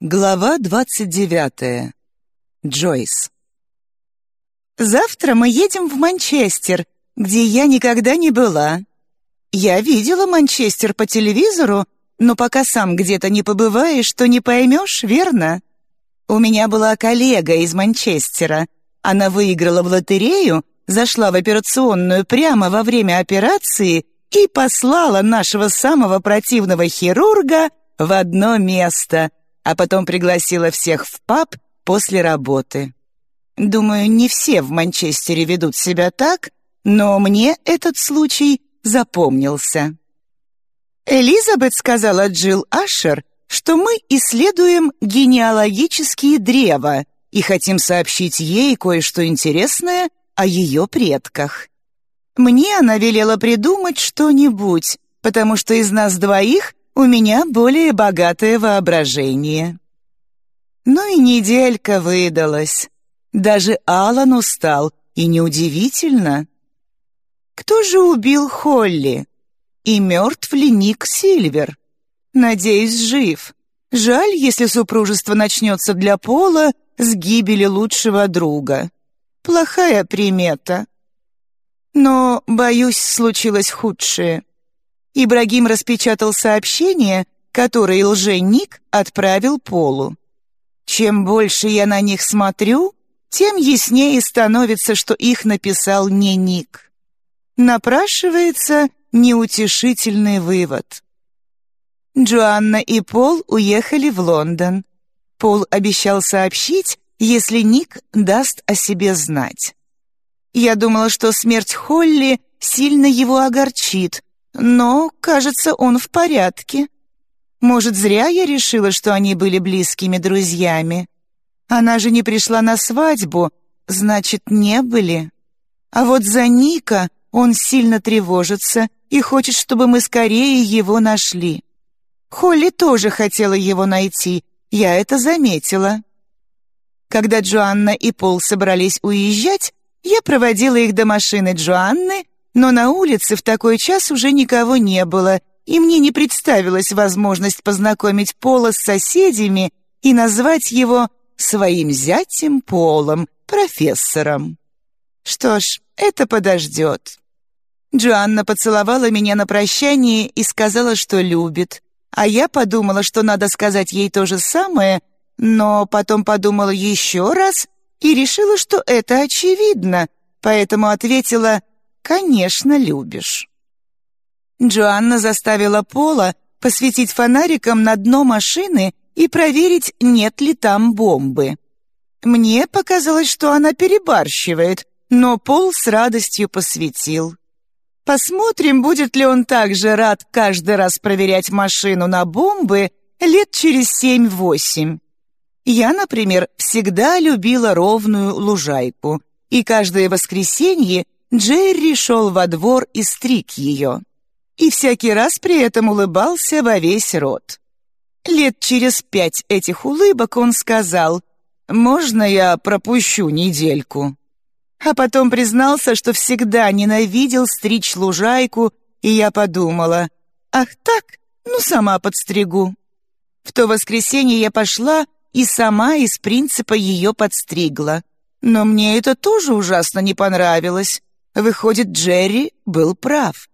Глава двадцать девятая. Джойс. «Завтра мы едем в Манчестер, где я никогда не была. Я видела Манчестер по телевизору, но пока сам где-то не побываешь, то не поймешь, верно? У меня была коллега из Манчестера. Она выиграла в лотерею, зашла в операционную прямо во время операции и послала нашего самого противного хирурга в одно место — а потом пригласила всех в паб после работы. Думаю, не все в Манчестере ведут себя так, но мне этот случай запомнился. Элизабет сказала Джилл Ашер, что мы исследуем генеалогические древа и хотим сообщить ей кое-что интересное о ее предках. Мне она велела придумать что-нибудь, потому что из нас двоих у меня более богатое воображение. Ну и неделька выдалась. Даже Алан устал, и неудивительно. Кто же убил Холли? И мертв ли Ник Сильвер? Надеюсь, жив. Жаль, если супружество начнется для Пола с гибели лучшего друга. Плохая примета. Но, боюсь, случилось худшее. Ибрагим распечатал сообщение, которое лженик отправил Полу. Чем больше я на них смотрю, тем яснее становится, что их написал не Ник. Напрашивается неутешительный вывод. Джоанна и Пол уехали в Лондон. Пол обещал сообщить, если Ник даст о себе знать. Я думала, что смерть Холли сильно его огорчит, но, кажется, он в порядке. Может, зря я решила, что они были близкими друзьями. Она же не пришла на свадьбу, значит, не были. А вот за Ника он сильно тревожится и хочет, чтобы мы скорее его нашли. Холли тоже хотела его найти, я это заметила. Когда Джоанна и Пол собрались уезжать, я проводила их до машины Джоанны но на улице в такой час уже никого не было, и мне не представилась возможность познакомить Пола с соседями и назвать его своим зятем Полом, профессором. Что ж, это подождет. Джоанна поцеловала меня на прощание и сказала, что любит, а я подумала, что надо сказать ей то же самое, но потом подумала еще раз и решила, что это очевидно, поэтому ответила «Конечно, любишь». Джоанна заставила Пола посветить фонариком на дно машины и проверить, нет ли там бомбы. Мне показалось, что она перебарщивает, но Пол с радостью посветил. Посмотрим, будет ли он также рад каждый раз проверять машину на бомбы лет через семь-восемь. Я, например, всегда любила ровную лужайку, и каждое воскресенье Джерри шел во двор и стриг ее. И всякий раз при этом улыбался во весь рот. Лет через пять этих улыбок он сказал «Можно я пропущу недельку?» А потом признался, что всегда ненавидел стричь лужайку, и я подумала «Ах так? Ну, сама подстригу». В то воскресенье я пошла и сама из принципа ее подстригла. Но мне это тоже ужасно не понравилось. Выходит, Джерри был прав.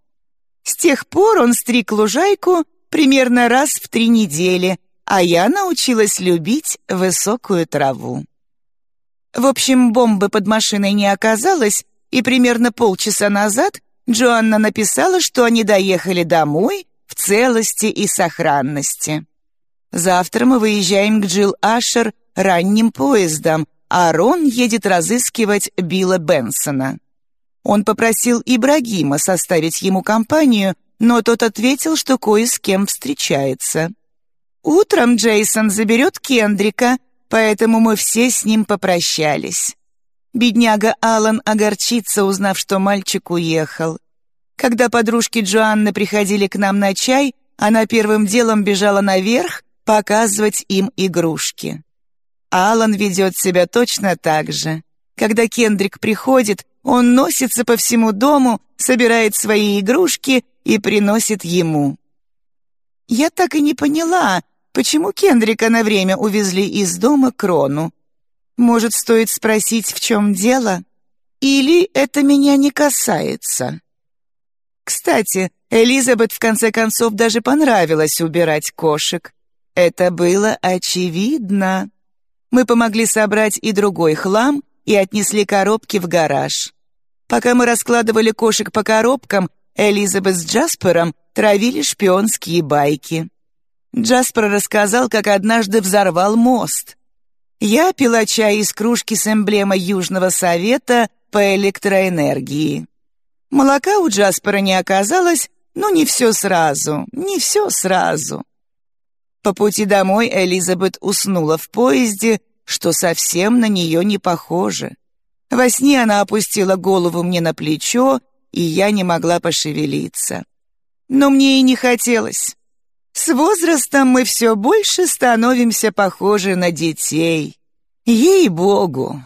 С тех пор он стриг лужайку примерно раз в три недели, а я научилась любить высокую траву. В общем, бомбы под машиной не оказалось, и примерно полчаса назад Джоанна написала, что они доехали домой в целости и сохранности. Завтра мы выезжаем к Джилл Ашер ранним поездом, а Рон едет разыскивать Билла Бенсона. Он попросил Ибрагима составить ему компанию, но тот ответил, что кое с кем встречается. Утром Джейсон заберет Кендрика, поэтому мы все с ним попрощались. Бедняга Алан огорчится, узнав, что мальчик уехал. Когда подружки Джоанны приходили к нам на чай, она первым делом бежала наверх показывать им игрушки. Алан ведет себя точно так же. Когда Кендрик приходит, он носится по всему дому, собирает свои игрушки и приносит ему. Я так и не поняла, Почему Кендрика на время увезли из дома Крону? Может, стоит спросить, в чем дело? Или это меня не касается? Кстати, Элизабет в конце концов даже понравилось убирать кошек. Это было очевидно. Мы помогли собрать и другой хлам и отнесли коробки в гараж. Пока мы раскладывали кошек по коробкам, Элизабет с Джаспером травили шпионские байки. Джаспер рассказал, как однажды взорвал мост. Я пила чай из кружки с эмблемой Южного Совета по электроэнергии. Молока у Джаспера не оказалось, но не все сразу, не все сразу. По пути домой Элизабет уснула в поезде, что совсем на нее не похоже. Во сне она опустила голову мне на плечо, и я не могла пошевелиться. Но мне и не хотелось. С возрастом мы все больше становимся похожи на детей. Ей-богу,